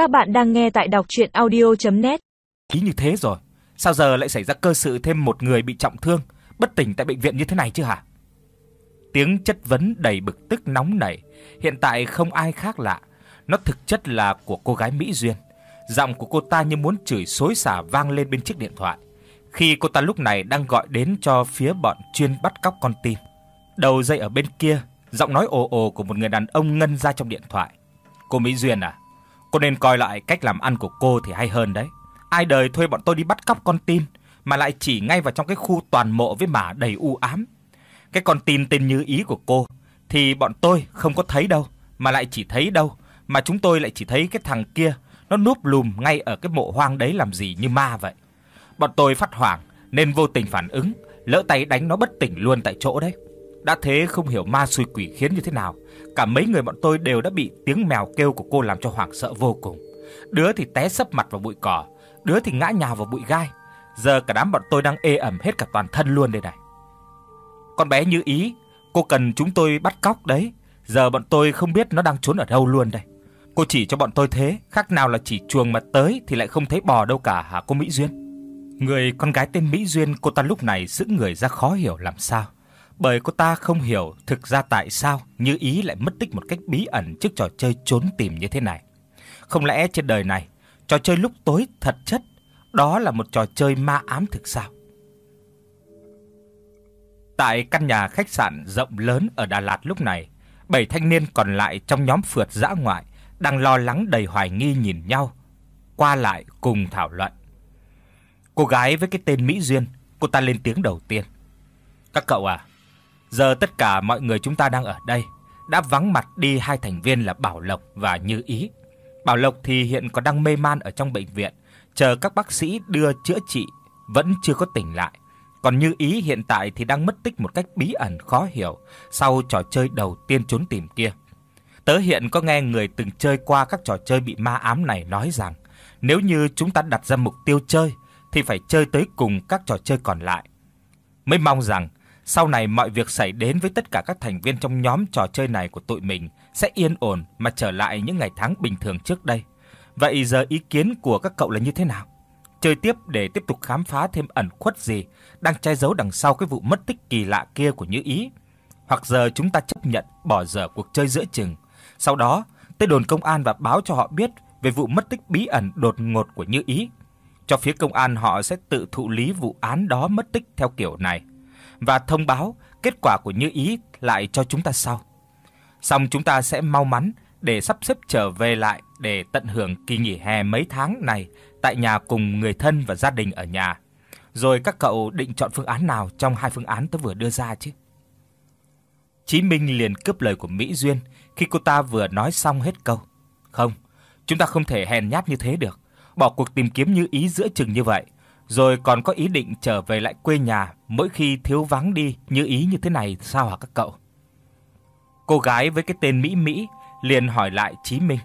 Các bạn đang nghe tại đọc audio net Ý như thế rồi, sao giờ lại xảy ra cơ sự thêm một người bị trọng thương, bất tỉnh tại bệnh viện như thế này chứ hả? Tiếng chất vấn đầy bực tức nóng nảy, hiện tại không ai khác lạ, nó thực chất là của cô gái Mỹ Duyên. Giọng của cô ta như muốn chửi xối xả vang lên bên chiếc điện thoại. Khi cô ta lúc này đang gọi đến cho phía bọn chuyên bắt cóc con tin. Đầu dây ở bên kia, giọng nói ồ ồ của một người đàn ông ngân ra trong điện thoại. "Cô Mỹ Duyên à, cô nên coi lại cách làm ăn của cô thì hay hơn đấy. Ai đời thuê bọn tôi đi bắt cóc con tin mà lại chỉ ngay vào trong cái khu toàn mộ với mả đầy u ám. Cái con tin tên Như Ý của cô thì bọn tôi không có thấy đâu, mà lại chỉ thấy đâu, mà chúng tôi lại chỉ thấy cái thằng kia nó núp lùm ngay ở cái mộ hoang đấy làm gì như ma vậy. Bọn tôi phát hoảng nên vô tình phản ứng, lỡ tay đánh nó bất tỉnh luôn tại chỗ đấy. Đã thế không hiểu ma xui quỷ khiến như thế nào, cả mấy người bọn tôi đều đã bị tiếng mèo kêu của cô làm cho hoảng sợ vô cùng. Đứa thì té sấp mặt vào bụi cỏ, đứa thì ngã nhào vào bụi gai. Giờ cả đám bọn tôi đang ê ẩm hết cả toàn thân luôn đây này. Con bé như ý, cô cần chúng tôi bắt cóc đấy, giờ bọn tôi không biết nó đang trốn ở đâu luôn đây. Cô chỉ cho bọn tôi thế, khác nào là chỉ chuồng mà tới thì lại không thấy bò đâu cả hả cô Mỹ Duyên? Người con gái tên Mỹ Duyên cô ta lúc này sững người ra khó hiểu làm sao bởi cô ta không hiểu thực ra tại sao Như Ý lại mất tích một cách bí ẩn trước trò chơi trốn tìm như thế này. Không lẽ trên đời này, trò chơi lúc tối thật chất đó là một trò chơi ma ám thực sao? Tại căn nhà khách sạn rộng lớn ở Đà Lạt lúc này, bảy thanh niên còn lại trong nhóm phượt dã ngoại đang lo lắng đầy hoài nghi nhìn nhau, qua lại cùng thảo luận. Cô gái với cái tên Mỹ Duyên, cô ta lên tiếng đầu tiên. "Các cậu à, Giờ tất cả mọi người chúng ta đang ở đây đã vắng mặt đi hai thành viên là Bảo Lộc và Như Ý. Bảo Lộc thì hiện còn đang mê man ở trong bệnh viện, chờ các bác sĩ đưa chữa trị, vẫn chưa có tỉnh lại. Còn Như Ý hiện tại thì đang mất tích một cách bí ẩn khó hiểu sau trò chơi đầu tiên trốn tìm kia. Tớ hiện có nghe người từng chơi qua các trò chơi bị ma ám này nói rằng nếu như chúng ta đặt ra mục tiêu chơi thì phải chơi tới cùng các trò chơi còn lại. Mới mong rằng sau này mọi việc xảy đến với tất cả các thành viên trong nhóm trò chơi này của tụi mình sẽ yên ổn mà trở lại những ngày tháng bình thường trước đây. Vậy giờ ý kiến của các cậu là như thế nào? Chơi tiếp để tiếp tục khám phá thêm ẩn khuất gì đang che giấu đằng sau cái vụ mất tích kỳ lạ kia của Như Ý? Hoặc giờ chúng ta chấp nhận bỏ dở cuộc chơi giữa chừng, sau đó tới đồn công an và báo cho họ biết về vụ mất tích bí ẩn đột ngột của Như Ý. Cho phía công an họ sẽ tự thụ lý vụ án đó mất tích theo kiểu này và thông báo kết quả của Như Ý lại cho chúng ta sau. Xong chúng ta sẽ mau mắn để sắp xếp trở về lại để tận hưởng kỳ nghỉ hè mấy tháng này tại nhà cùng người thân và gia đình ở nhà. Rồi các cậu định chọn phương án nào trong hai phương án tôi vừa đưa ra chứ? Chí Minh liền cướp lời của Mỹ Duyên khi cô ta vừa nói xong hết câu. Không, chúng ta không thể hèn nhát như thế được, bỏ cuộc tìm kiếm như ý giữa chừng như vậy rồi còn có ý định trở về lại quê nhà mỗi khi thiếu vắng đi như ý như thế này sao hả các cậu? Cô gái với cái tên Mỹ Mỹ liền hỏi lại Chí Minh.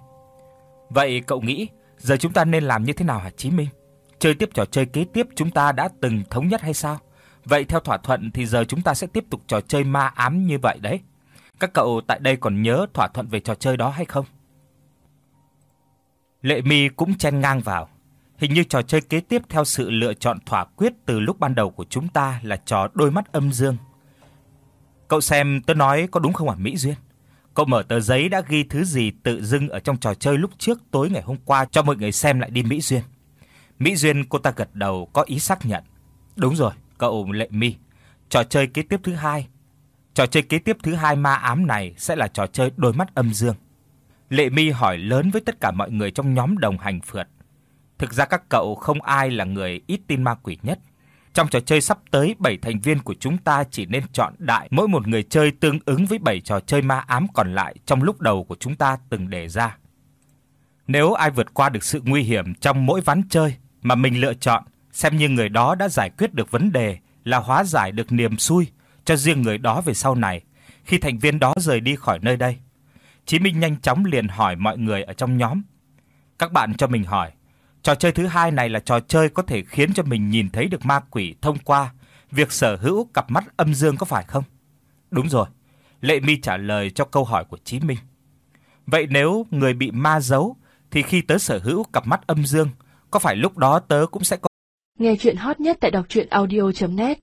Vậy cậu nghĩ giờ chúng ta nên làm như thế nào hả Chí Minh? Chơi tiếp trò chơi kế tiếp chúng ta đã từng thống nhất hay sao? Vậy theo thỏa thuận thì giờ chúng ta sẽ tiếp tục trò chơi ma ám như vậy đấy. Các cậu tại đây còn nhớ thỏa thuận về trò chơi đó hay không? Lệ Mi cũng chen ngang vào. Hình như trò chơi kế tiếp theo sự lựa chọn thỏa quyết từ lúc ban đầu của chúng ta là trò đôi mắt âm dương. Cậu xem tớ nói có đúng không hả Mỹ Duyên? Cậu mở tờ giấy đã ghi thứ gì tự dưng ở trong trò chơi lúc trước tối ngày hôm qua cho mọi người xem lại đi Mỹ Duyên. Mỹ Duyên cô ta gật đầu có ý xác nhận. Đúng rồi, cậu Lệ Mi. Trò chơi kế tiếp thứ hai. Trò chơi kế tiếp thứ hai ma ám này sẽ là trò chơi đôi mắt âm dương. Lệ Mi hỏi lớn với tất cả mọi người trong nhóm đồng hành phượt. Thực ra các cậu không ai là người ít tin ma quỷ nhất. Trong trò chơi sắp tới, 7 thành viên của chúng ta chỉ nên chọn đại mỗi một người chơi tương ứng với 7 trò chơi ma ám còn lại trong lúc đầu của chúng ta từng đề ra. Nếu ai vượt qua được sự nguy hiểm trong mỗi ván chơi mà mình lựa chọn, xem như người đó đã giải quyết được vấn đề, là hóa giải được niềm xui cho riêng người đó về sau này khi thành viên đó rời đi khỏi nơi đây. Chí Minh nhanh chóng liền hỏi mọi người ở trong nhóm. Các bạn cho mình hỏi, Trò chơi thứ hai này là trò chơi có thể khiến cho mình nhìn thấy được ma quỷ thông qua việc sở hữu cặp mắt âm dương có phải không? Đúng rồi. Lệ Mi trả lời cho câu hỏi của Chí Minh. Vậy nếu người bị ma giấu thì khi tớ sở hữu cặp mắt âm dương, có phải lúc đó tớ cũng sẽ có Nghe chuyện hot nhất tại đọc audio net